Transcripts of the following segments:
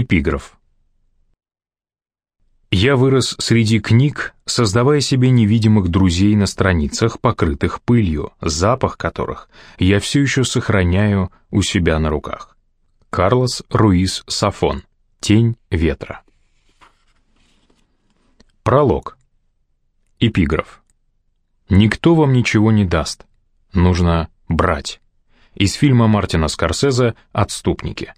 Эпиграф. Я вырос среди книг, создавая себе невидимых друзей на страницах, покрытых пылью, запах которых я все еще сохраняю у себя на руках. Карлос Руис Сафон. Тень ветра. Пролог. Эпиграф. Никто вам ничего не даст. Нужно брать. Из фильма Мартина Скорсезе «Отступники»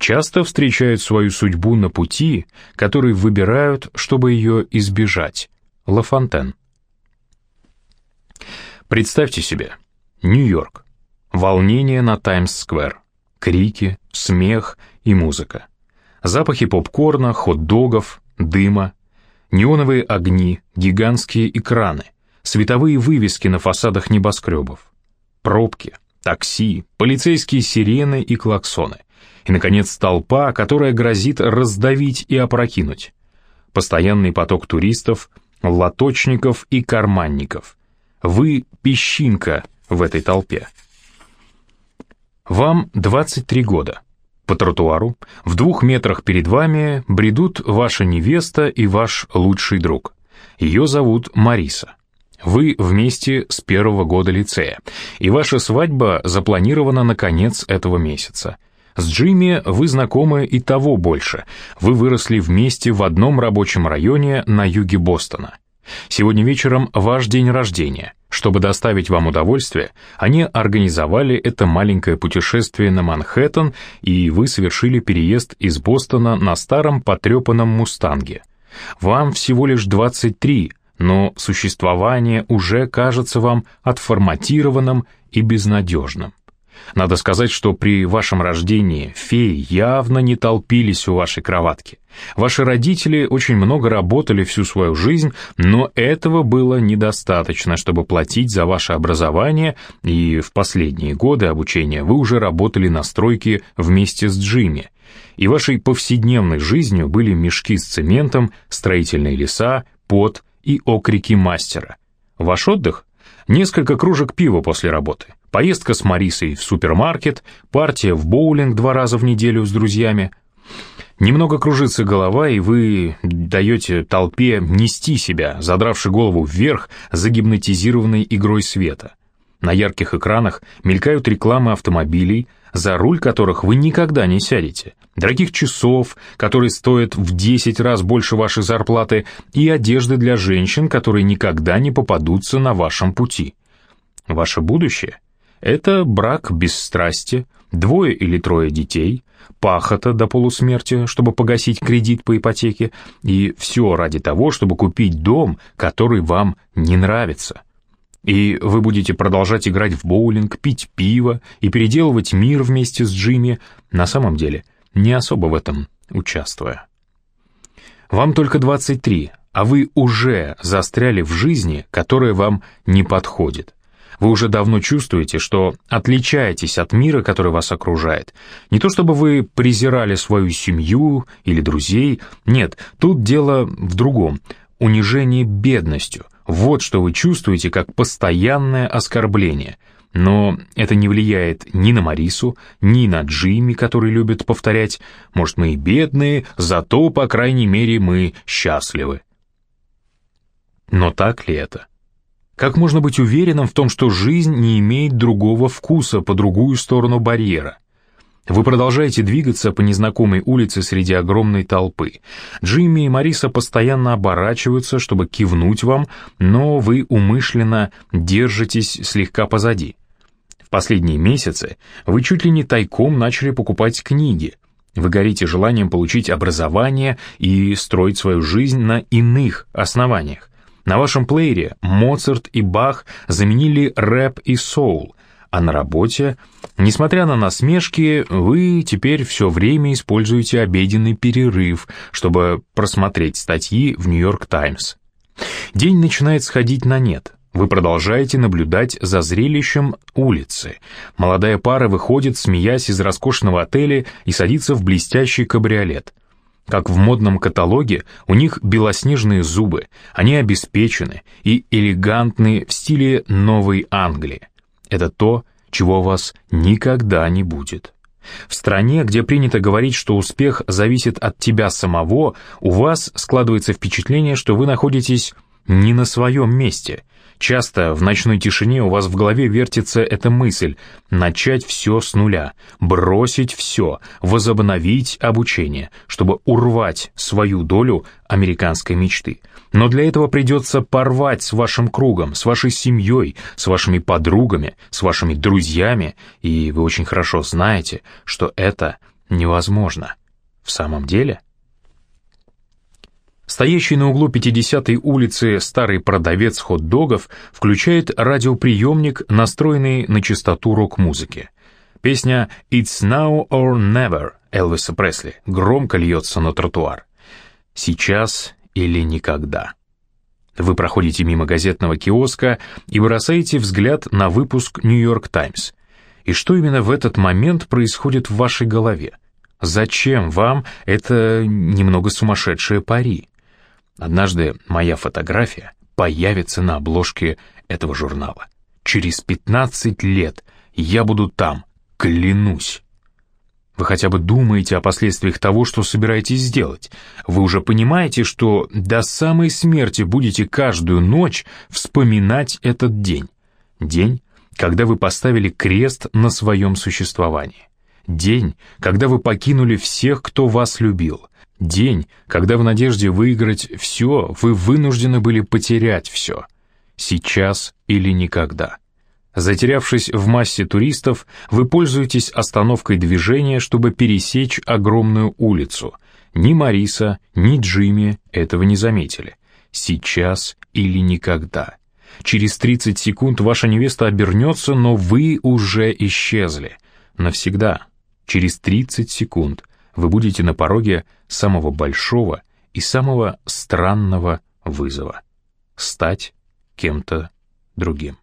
часто встречают свою судьбу на пути, который выбирают, чтобы ее избежать. Ла Фонтен. Представьте себе, Нью-Йорк, волнение на Таймс-сквер, крики, смех и музыка, запахи попкорна, хот-догов, дыма, неоновые огни, гигантские экраны, световые вывески на фасадах небоскребов, пробки, такси, полицейские сирены и клаксоны — и, наконец, толпа, которая грозит раздавить и опрокинуть. Постоянный поток туристов, лоточников и карманников. Вы — песчинка в этой толпе. Вам 23 года. По тротуару, в двух метрах перед вами, бредут ваша невеста и ваш лучший друг. Ее зовут Мариса. Вы вместе с первого года лицея, и ваша свадьба запланирована на конец этого месяца — с Джимми вы знакомы и того больше. Вы выросли вместе в одном рабочем районе на юге Бостона. Сегодня вечером ваш день рождения. Чтобы доставить вам удовольствие, они организовали это маленькое путешествие на Манхэттен, и вы совершили переезд из Бостона на старом потрепанном «Мустанге». Вам всего лишь 23, но существование уже кажется вам отформатированным и безнадежным. Надо сказать, что при вашем рождении феи явно не толпились у вашей кроватки. Ваши родители очень много работали всю свою жизнь, но этого было недостаточно, чтобы платить за ваше образование, и в последние годы обучения вы уже работали на стройке вместе с Джимми. И вашей повседневной жизнью были мешки с цементом, строительные леса, пот и окрики мастера. Ваш отдых — несколько кружек пива после работы — поездка с Марисой в супермаркет, партия в боулинг два раза в неделю с друзьями. Немного кружится голова, и вы даете толпе нести себя, задравши голову вверх, загипнотизированной игрой света. На ярких экранах мелькают рекламы автомобилей, за руль которых вы никогда не сядете, дорогих часов, которые стоят в 10 раз больше вашей зарплаты, и одежды для женщин, которые никогда не попадутся на вашем пути. Ваше будущее — это брак без страсти, двое или трое детей, пахота до полусмерти, чтобы погасить кредит по ипотеке, и все ради того, чтобы купить дом, который вам не нравится. И вы будете продолжать играть в боулинг, пить пиво и переделывать мир вместе с Джимми, на самом деле, не особо в этом участвуя. Вам только 23, а вы уже застряли в жизни, которая вам не подходит. Вы уже давно чувствуете, что отличаетесь от мира, который вас окружает. Не то чтобы вы презирали свою семью или друзей, нет, тут дело в другом. Унижение бедностью. Вот что вы чувствуете как постоянное оскорбление. Но это не влияет ни на Марису, ни на Джимми, который любит повторять «Может, мы и бедные, зато, по крайней мере, мы счастливы». Но так ли это? Как можно быть уверенным в том, что жизнь не имеет другого вкуса по другую сторону барьера? Вы продолжаете двигаться по незнакомой улице среди огромной толпы. Джимми и Мариса постоянно оборачиваются, чтобы кивнуть вам, но вы умышленно держитесь слегка позади. В последние месяцы вы чуть ли не тайком начали покупать книги. Вы горите желанием получить образование и строить свою жизнь на иных основаниях. На вашем плеере Моцарт и Бах заменили рэп и соул, а на работе, несмотря на насмешки, вы теперь все время используете обеденный перерыв, чтобы просмотреть статьи в «Нью-Йорк Таймс». День начинает сходить на нет. Вы продолжаете наблюдать за зрелищем улицы. Молодая пара выходит, смеясь из роскошного отеля, и садится в блестящий кабриолет. Как в модном каталоге, у них белоснежные зубы, они обеспечены и элегантны в стиле Новой Англии. Это то, чего у вас никогда не будет. В стране, где принято говорить, что успех зависит от тебя самого, у вас складывается впечатление, что вы находитесь не на своем месте. Часто в ночной тишине у вас в голове вертится эта мысль – начать все с нуля, бросить все, возобновить обучение, чтобы урвать свою долю американской мечты. Но для этого придется порвать с вашим кругом, с вашей семьей, с вашими подругами, с вашими друзьями, и вы очень хорошо знаете, что это невозможно. В самом деле – Стоящий на углу 50-й улицы старый продавец хот-догов включает радиоприемник, настроенный на частоту рок-музыки. Песня «It's now or never» Элвиса Пресли громко льется на тротуар. «Сейчас или никогда». Вы проходите мимо газетного киоска и бросаете взгляд на выпуск «Нью-Йорк Таймс». И что именно в этот момент происходит в вашей голове? Зачем вам это немного сумасшедшее пари? Однажды моя фотография появится на обложке этого журнала. Через 15 лет я буду там, клянусь. Вы хотя бы думаете о последствиях того, что собираетесь сделать. Вы уже понимаете, что до самой смерти будете каждую ночь вспоминать этот день. День, когда вы поставили крест на своем существовании. День, когда вы покинули всех, кто вас любил. День, когда в надежде выиграть все, вы вынуждены были потерять все. Сейчас или никогда. Затерявшись в массе туристов, вы пользуетесь остановкой движения, чтобы пересечь огромную улицу. Ни Мариса, ни Джимми этого не заметили. Сейчас или никогда. Через 30 секунд ваша невеста обернется, но вы уже исчезли. Навсегда. Через 30 секунд вы будете на пороге самого большого и самого странного вызова — стать кем-то другим.